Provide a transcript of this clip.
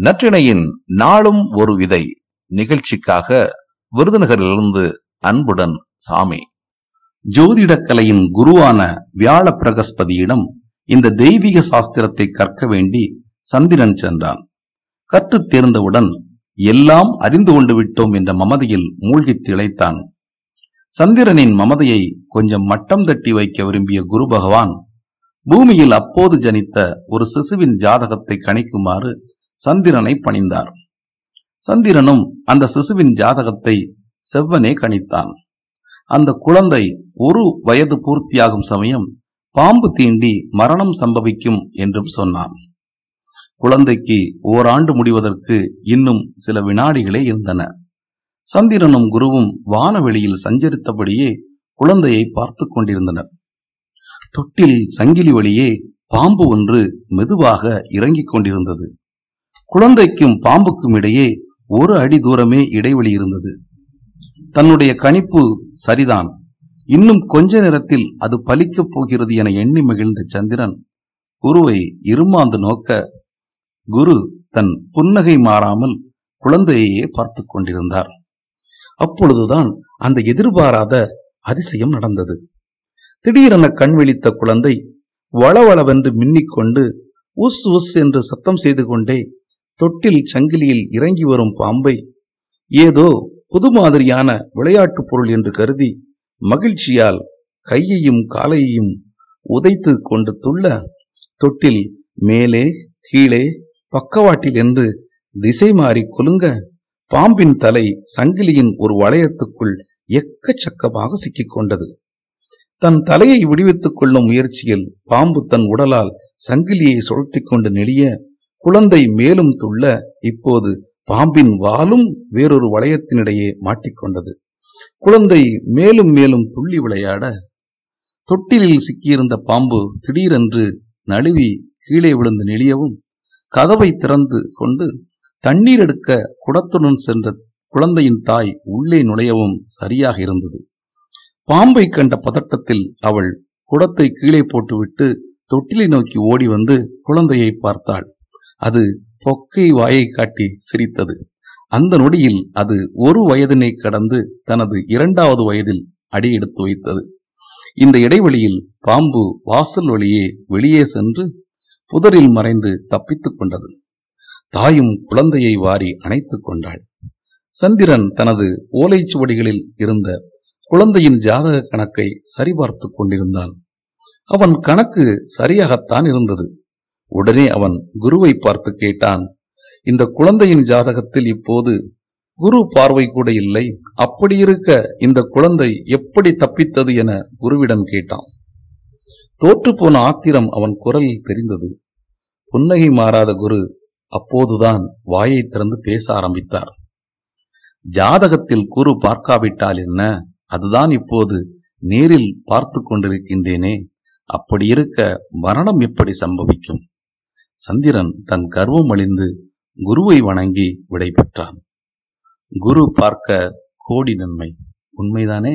நற்றிணையின் நாளும் ஒரு விதை நிகழ்ச்சிக்காக விருதுநகரிலிருந்து அன்புடன் சாமி. ஜோதிடக்கலையின் குருவான வியாழ பிரகஸ்பதியிடம் இந்த தெய்வீக சாஸ்திரத்தை கற்க வேண்டி சந்திரன் சென்றான். கற்று தேர்ந்தவுடன் எல்லாம் அறிந்து கொண்டு விட்டோம் என்ற மமதையில் மூழ்கித் திளைத்தான். சந்திரனின் மமதையை கொஞ்சம் மட்டம் தட்டி வைக்க விரும்பிய குரு பகவான் பூமியில் அப்போது ஜனித்த ஒரு சிசுவின் ஜாதகத்தை கணிக்குமாறு சந்திரனை பணிந்தார். சந்திரனும் அந்த சிசுவின் ஜாதகத்தை செவ்வனே கணித்தான். அந்த குழந்தை ஒரு வயது பூர்த்தியாகும் சமயம் பாம்பு தீண்டி மரணம் சம்பவிக்கும் என்றும் சொன்னான். குழந்தைக்கு ஓராண்டு முடிவதற்கு இன்னும் சில வினாடிகளே இருந்தன. சந்திரனும் குருவும் வானவெளியில் சஞ்சரித்தபடியே குழந்தையை பார்த்து கொண்டிருந்தனர். தொட்டில் சங்கிலி வழியே பாம்பு ஒன்று மெதுவாக இறங்கிக் கொண்டிருந்தது. குழந்தைக்கும் பாம்புக்கும் இடையே ஒரு அடி தூரமே இடைவெளி இருந்தது. தன்னுடைய கணிப்பு சரிதான். இன்னும் கொஞ்ச நேரத்தில் அது பலிக்கப் போகிறது என எண்ணி மகிழ்ந்த சந்திரன் குருவை இருமாந்து நோக்க குரு தன் புன்னகை மாறாமல் குழந்தையையே பார்த்து கொண்டிருந்தார். அப்பொழுதுதான் அந்த எதிர்பாராத அதிசயம் நடந்தது. திடீரென கண் விழித்த குழந்தை வளவளவென்று மின்னிக்கொண்டு உஸ் உஸ் என்று சத்தம் செய்து கொண்டே தொட்டில் சங்கிலியில் இறங்கி வரும் பாம்பை ஏதோ புது மாதிரியான விளையாட்டுப் பொருள் என்று கருதி மகிழ்ச்சியால் கையையும் காலையையும் உதைத்து கொண்டு துள்ள தொட்டில் மேலே கீழே பக்கவாட்டில் என்று திசை மாறி குலுங்க பாம்பின் தலை சங்கிலியின் ஒரு வளையத்துக்குள் எக்கச்சக்கமாக சிக்கிக் கொண்டது. தன் தலையை விடுவித்துக் கொள்ளும் முயற்சியில் பாம்பு தன் உடலால் சங்கிலியை சுழற்றி கொண்டு நெளிய குழந்தை மேலும் துள்ள இப்போது பாம்பின் வாலும் வேறொரு வளையத்தினிடையே மாட்டிக்கொண்டது. குழந்தை மேலும் மேலும் துள்ளி விளையாட தொட்டிலில் சிக்கியிருந்த பாம்பு திடீரென்று நழுவி கீழே விழுந்து நெளியவும் கதவை திறந்து கொண்டு தண்ணீர் எடுக்க குடத்துடன் சென்ற குழந்தையின் தாய் உள்ளே நுழையவும் சரியாக இருந்தது. பாம்பை கண்ட பதட்டத்தில் அவள் குடத்தை கீழே போட்டுவிட்டு தொட்டிலை நோக்கி ஓடி வந்து குழந்தையை பார்த்தாள். அது பொக்கை வாயை காட்டி சிரித்தது. அந்த நொடியில் அது ஒரு வயதினை கடந்து தனது இரண்டாவது வயதில் அடியெடுத்து வைத்தது. இந்த இடைவெளியில் பாம்பு வாசல் வழியே வெளியே சென்று புதரில் மறைந்து தப்பித்துக் கொண்டது. தாயும் குழந்தையை வாரி அணைத்துக் கொண்டாள். சந்திரன் தனது ஓலைச்சுவடிகளில் இருந்த குழந்தையின் ஜாதக கணக்கை சரிபார்த்து கொண்டிருந்தான். அவன் கணக்கு சரியாகத்தான் இருந்தது. உடனே அவன் குருவை பார்த்து கேட்டான் இந்த குழந்தையின் ஜாதகத்தில் இப்போது குரு பார்வை கூட இல்லை அப்படி இருக்க இந்த குழந்தை எப்படி தப்பித்தது என குருவிடம் கேட்டான். தோற்றுப்போன ஆத்திரம் அவன் குரலில் தெரிந்தது. புன்னகை மாறாத குரு அப்போதுதான் வாயை திறந்து பேச ஆரம்பித்தார். ஜாதகத்தில் குரு பார்க்காவிட்டால் என்ன? அதுதான் இப்போது நேரில் பார்த்து கொண்டிருக்கின்றேனே அப்படி இருக்க மரணம் எப்படி சம்பவிக்கும்? சந்திரன் தன் கர்வம் அழிந்து குருவை வணங்கி விடை பெற்றான் குரு பார்க்க கோடி நன்மை. உண்மைதானே?